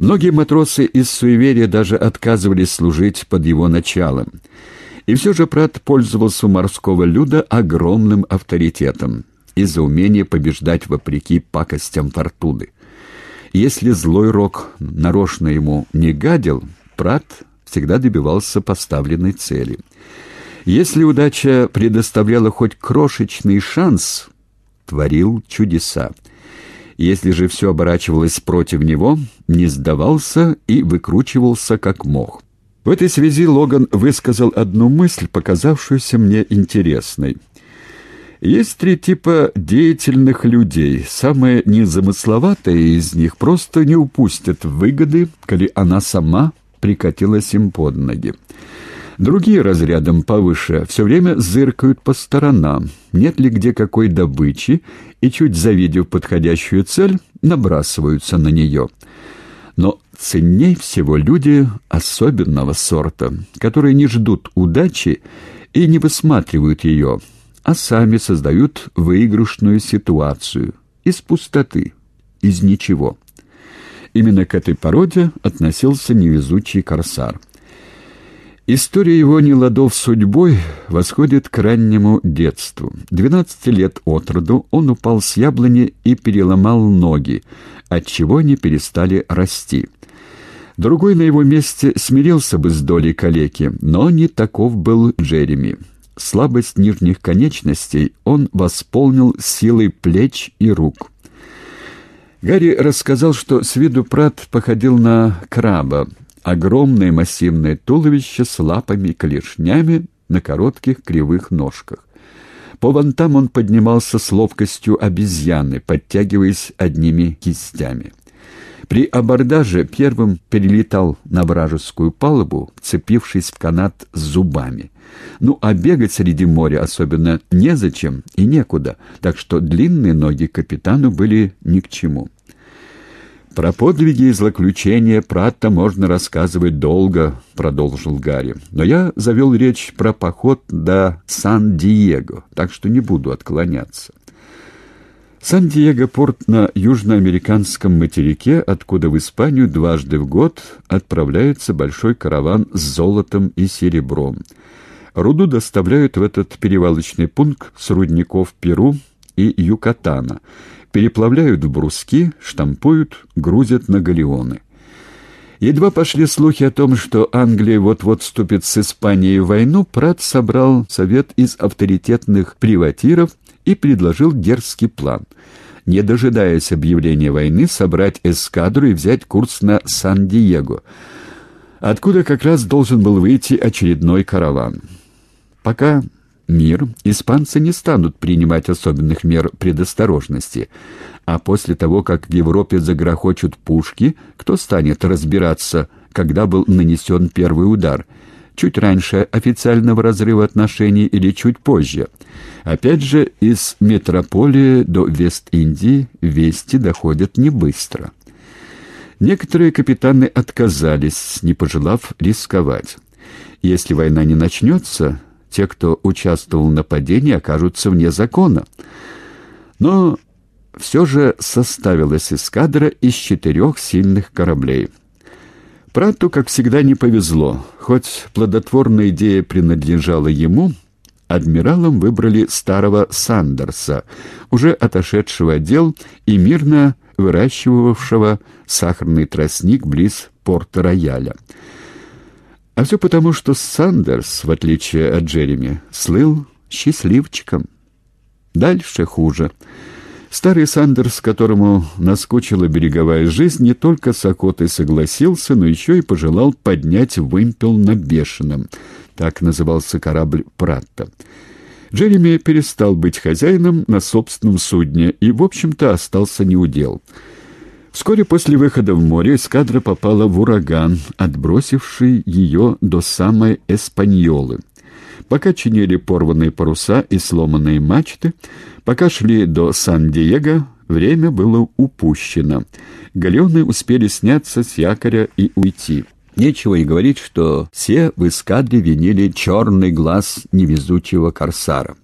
Многие матросы из суеверия даже отказывались служить под его началом. И все же Прат пользовался у морского люда огромным авторитетом из-за умения побеждать вопреки пакостям фортуны. Если злой рок нарочно ему не гадил, Прат всегда добивался поставленной цели. Если удача предоставляла хоть крошечный шанс, творил чудеса. Если же все оборачивалось против него, не сдавался и выкручивался как мог. В этой связи Логан высказал одну мысль, показавшуюся мне интересной. Есть три типа деятельных людей. Самая незамысловатая из них просто не упустят выгоды, коли она сама прикатилась им под ноги. Другие разрядом повыше все время зыркают по сторонам, нет ли где какой добычи, и, чуть завидев подходящую цель, набрасываются на нее. Но ценней всего люди особенного сорта, которые не ждут удачи и не высматривают ее, а сами создают выигрышную ситуацию из пустоты, из ничего. Именно к этой породе относился невезучий корсар. История его неладов судьбой восходит к раннему детству. Двенадцати лет от роду он упал с яблони и переломал ноги, отчего они перестали расти. Другой на его месте смирился бы с долей калеки, но не таков был Джереми. Слабость нижних конечностей он восполнил силой плеч и рук. Гарри рассказал, что с виду Прат походил на краба, огромное массивное туловище с лапами и клешнями на коротких кривых ножках. По вантам он поднимался с ловкостью обезьяны, подтягиваясь одними кистями. При абордаже первым перелетал на вражескую палубу, вцепившись в канат с зубами. Ну, а бегать среди моря особенно незачем и некуда, так что длинные ноги капитану были ни к чему. «Про подвиги и злоключения Пратта можно рассказывать долго», — продолжил Гарри. «Но я завел речь про поход до Сан-Диего, так что не буду отклоняться». Сан-Диего — порт на южноамериканском материке, откуда в Испанию дважды в год отправляется большой караван с золотом и серебром. Руду доставляют в этот перевалочный пункт с рудников Перу и Юкатана — переплавляют в бруски, штампуют, грузят на галеоны. Едва пошли слухи о том, что Англия вот-вот вступит с Испанией в войну, Прат собрал совет из авторитетных приватиров и предложил дерзкий план. Не дожидаясь объявления войны, собрать эскадру и взять курс на Сан-Диего, откуда как раз должен был выйти очередной караван. Пока мир, испанцы не станут принимать особенных мер предосторожности. А после того, как в Европе загрохочут пушки, кто станет разбираться, когда был нанесен первый удар? Чуть раньше официального разрыва отношений или чуть позже? Опять же, из метрополии до Вест-Индии вести доходят не быстро. Некоторые капитаны отказались, не пожелав рисковать. Если война не начнется, те, кто участвовал в нападении, окажутся вне закона. Но все же составилась эскадра из четырех сильных кораблей. Прату, как всегда, не повезло. Хоть плодотворная идея принадлежала ему, адмиралом выбрали старого Сандерса, уже отошедшего отдел и мирно выращивавшего сахарный тростник близ порта Рояля. А все потому, что Сандерс, в отличие от Джереми, слыл счастливчиком. Дальше хуже. Старый Сандерс, которому наскучила береговая жизнь, не только с охотой согласился, но еще и пожелал поднять вымпел на бешеном. Так назывался корабль «Пратта». Джереми перестал быть хозяином на собственном судне и, в общем-то, остался неудел. Вскоре после выхода в море эскадра попала в ураган, отбросивший ее до самой Эспаньолы. Пока чинили порванные паруса и сломанные мачты, пока шли до Сан-Диего, время было упущено. Галеоны успели сняться с якоря и уйти. Нечего и говорить, что все в эскадре винили черный глаз невезучего корсара.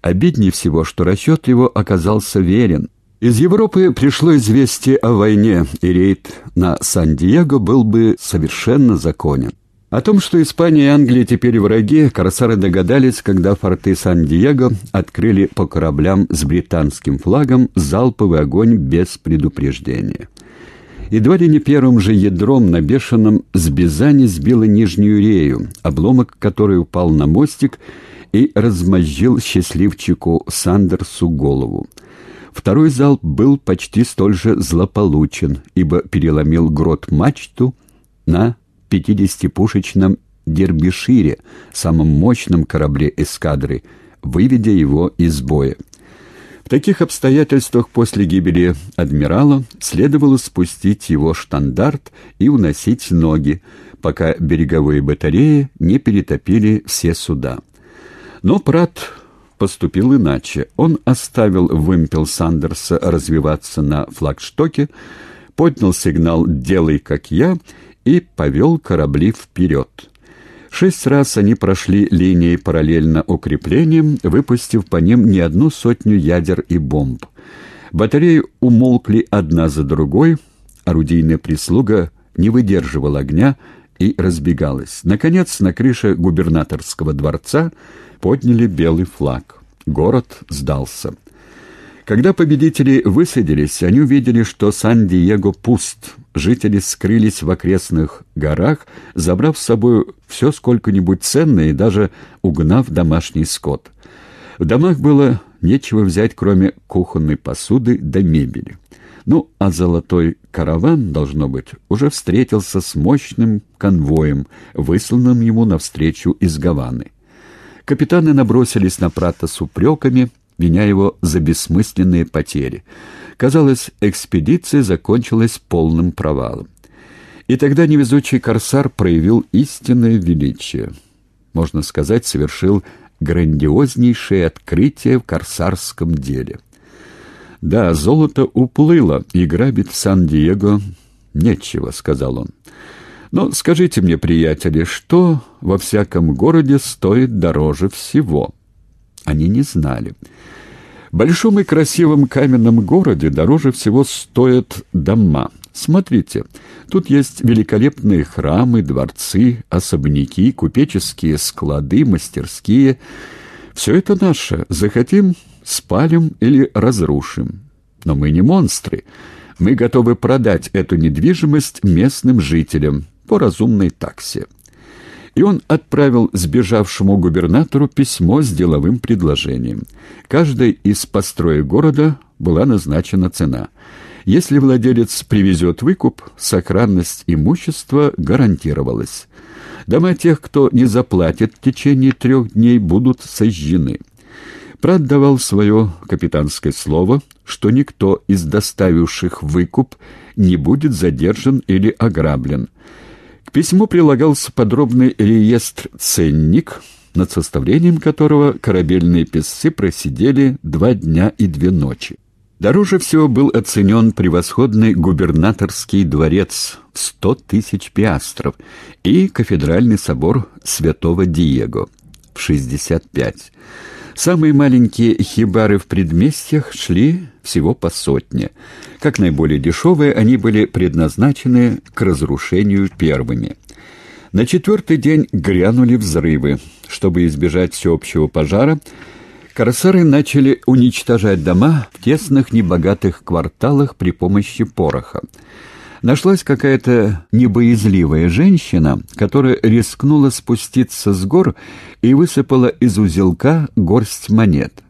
Обиднее всего, что расчет его оказался верен — Из Европы пришло известие о войне, и рейд на Сан-Диего был бы совершенно законен. О том, что Испания и Англия теперь враги, корсары догадались, когда форты Сан-Диего открыли по кораблям с британским флагом залповый огонь без предупреждения. Едва ли не первым же ядром на бешеном с Бизани сбило нижнюю рею, обломок которой упал на мостик и размозжил счастливчику Сандерсу голову. Второй залп был почти столь же злополучен, ибо переломил грот мачту на 50-пушечном Дербишире, самом мощном корабле эскадры, выведя его из боя. В таких обстоятельствах после гибели адмирала следовало спустить его штандарт и уносить ноги, пока береговые батареи не перетопили все суда. Но Прат поступил иначе. Он оставил вымпел Сандерса развиваться на флагштоке, поднял сигнал «Делай, как я» и повел корабли вперед. Шесть раз они прошли линией параллельно укреплениям, выпустив по ним не одну сотню ядер и бомб. Батареи умолкли одна за другой, орудийная прислуга не выдерживала огня и разбегалась. Наконец, на крыше губернаторского дворца подняли белый флаг. Город сдался. Когда победители высадились, они увидели, что Сан-Диего пуст. Жители скрылись в окрестных горах, забрав с собой все сколько-нибудь ценное и даже угнав домашний скот. В домах было нечего взять, кроме кухонной посуды да мебели. Ну, а золотой караван, должно быть, уже встретился с мощным конвоем, высланным ему навстречу из Гаваны. Капитаны набросились на Прата с упреками, меня его за бессмысленные потери. Казалось, экспедиция закончилась полным провалом. И тогда невезучий корсар проявил истинное величие. Можно сказать, совершил грандиознейшее открытие в корсарском деле. «Да, золото уплыло, и грабить Сан-Диего нечего», — сказал он. Но скажите мне, приятели, что во всяком городе стоит дороже всего? Они не знали. В большом и красивом каменном городе дороже всего стоят дома. Смотрите, тут есть великолепные храмы, дворцы, особняки, купеческие склады, мастерские. Все это наше. Захотим — спалим или разрушим. Но мы не монстры. Мы готовы продать эту недвижимость местным жителям, по разумной таксе. И он отправил сбежавшему губернатору письмо с деловым предложением. Каждой из построек города была назначена цена. Если владелец привезет выкуп, сохранность имущества гарантировалась. Дома тех, кто не заплатит в течение трех дней, будут сожжены. Прат давал свое капитанское слово, что никто из доставивших выкуп не будет задержан или ограблен – к письму прилагался подробный реестр-ценник, над составлением которого корабельные песцы просидели два дня и две ночи. Дороже всего был оценен превосходный губернаторский дворец в сто тысяч пиастров и кафедральный собор святого Диего в шестьдесят пять. Самые маленькие хибары в предместьях шли всего по сотне. Как наиболее дешевые, они были предназначены к разрушению первыми. На четвертый день грянули взрывы. Чтобы избежать всеобщего пожара, корсары начали уничтожать дома в тесных небогатых кварталах при помощи пороха нашлась какая-то небоязливая женщина, которая рискнула спуститься с гор и высыпала из узелка горсть монет.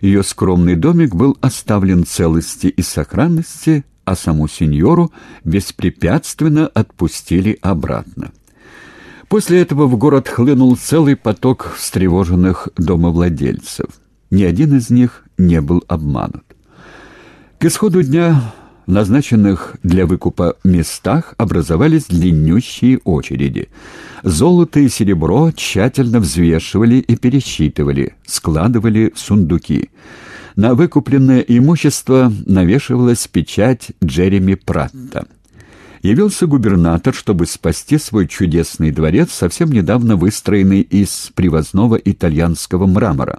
Ее скромный домик был оставлен целости и сохранности, а саму сеньору беспрепятственно отпустили обратно. После этого в город хлынул целый поток встревоженных домовладельцев. Ни один из них не был обманут. К исходу дня в назначенных для выкупа местах образовались длиннющие очереди. Золото и серебро тщательно взвешивали и пересчитывали, складывали в сундуки. На выкупленное имущество навешивалась печать Джереми Пратта. Явился губернатор, чтобы спасти свой чудесный дворец, совсем недавно выстроенный из привозного итальянского мрамора.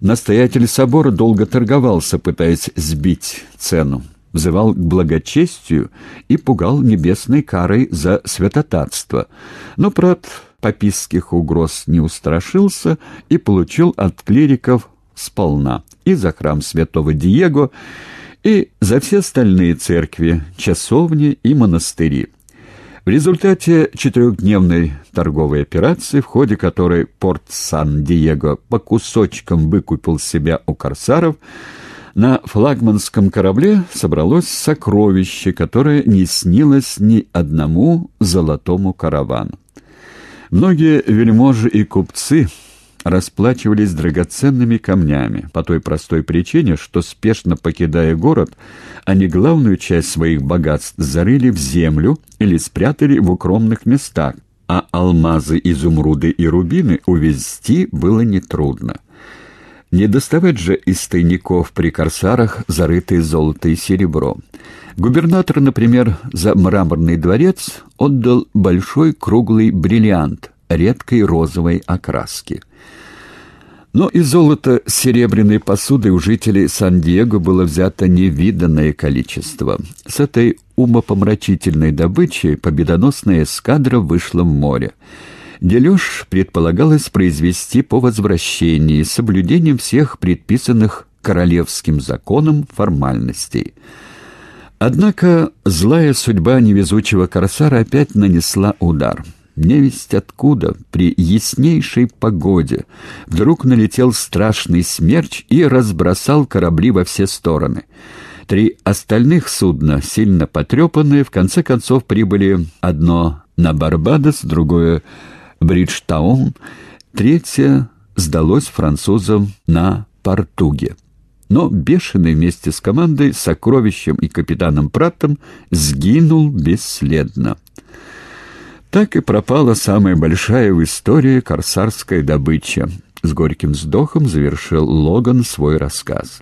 Настоятель собора долго торговался, пытаясь сбить цену, взывал к благочестию и пугал небесной карой за святотатство. Но прат папистских угроз не устрашился и получил от клириков сполна и за храм святого Диего, и за все остальные церкви, часовни и монастыри. В результате четырехдневной торговой операции, в ходе которой порт Сан-Диего по кусочкам выкупил себя у корсаров, на флагманском корабле собралось сокровище, которое не снилось ни одному золотому каравану. Многие вельможи и купцы расплачивались драгоценными камнями по той простой причине, что, спешно покидая город, они главную часть своих богатств зарыли в землю или спрятали в укромных местах, а алмазы, изумруды и рубины увезти было нетрудно. Не доставать же из тайников при корсарах зарытые золото и серебро. Губернатор, например, за мраморный дворец отдал большой круглый бриллиант редкой розовой окраски. Но и золото с серебряной посудой у жителей Сан-Диего было взято невиданное количество. С этой умопомрачительной добычей победоносная эскадра вышла в море. Дележ предполагалось произвести по возвращении с соблюдением всех предписанных королевским законом формальностей. Однако злая судьба невезучего корсара опять нанесла удар — Невесть откуда, при яснейшей погоде, вдруг налетел страшный смерч и разбросал корабли во все стороны. Три остальных судна, сильно потрепанные, в конце концов прибыли одно на Барбадос, другое — Бриджтаун, третье сдалось французам на Португе. Но бешеный вместе с командой, сокровищем и капитаном Праттом сгинул бесследно. Так и пропала самая большая в истории корсарская добыча. С горьким вздохом завершил Логан свой рассказ.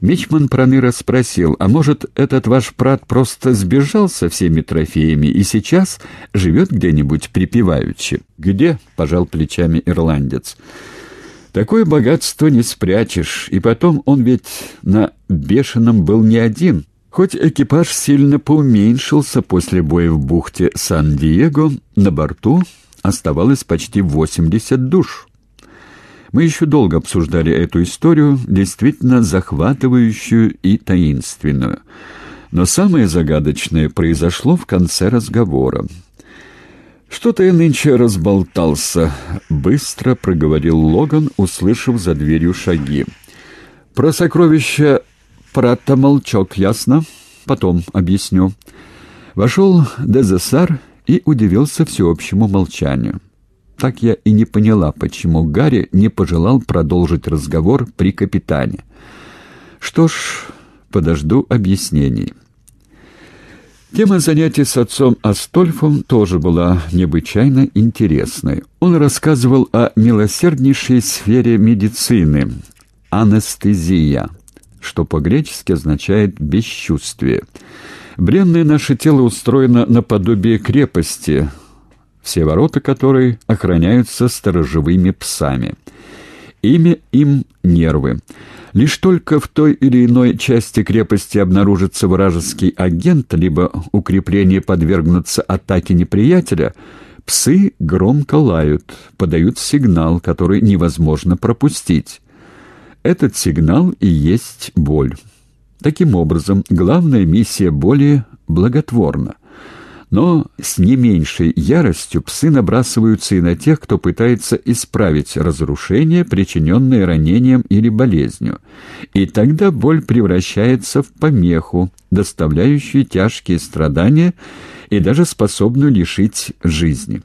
Мичман Проныра спросил, а может, этот ваш брат просто сбежал со всеми трофеями и сейчас живет где-нибудь припеваючи? «Где?» — пожал плечами ирландец. «Такое богатство не спрячешь, и потом он ведь на бешеном был не один». Хоть экипаж сильно поуменьшился после боя в бухте Сан-Диего, на борту оставалось почти 80 душ. Мы еще долго обсуждали эту историю, действительно захватывающую и таинственную. Но самое загадочное произошло в конце разговора. «Что-то я нынче разболтался», — быстро проговорил Логан, услышав за дверью шаги. «Про сокровища Пратта молчок, ясно? Потом объясню. Вошел Дезессар и удивился всеобщему молчанию. Так я и не поняла, почему Гарри не пожелал продолжить разговор при капитане. Что ж, подожду объяснений. Тема занятий с отцом Астольфом тоже была необычайно интересной. Он рассказывал о милосерднейшей сфере медицины – анестезия – что по-гречески означает «бесчувствие». Бренное наше тело устроено наподобие крепости, все ворота которой охраняются сторожевыми псами. Имя им — нервы. Лишь только в той или иной части крепости обнаружится вражеский агент, либо укрепление подвергнутся атаке неприятеля, псы громко лают, подают сигнал, который невозможно пропустить. Этот сигнал и есть боль. Таким образом, главная миссия боли благотворна. Но с не меньшей яростью псы набрасываются и на тех, кто пытается исправить разрушение, причиненное ранением или болезнью. И тогда боль превращается в помеху, доставляющую тяжкие страдания и даже способную лишить жизни.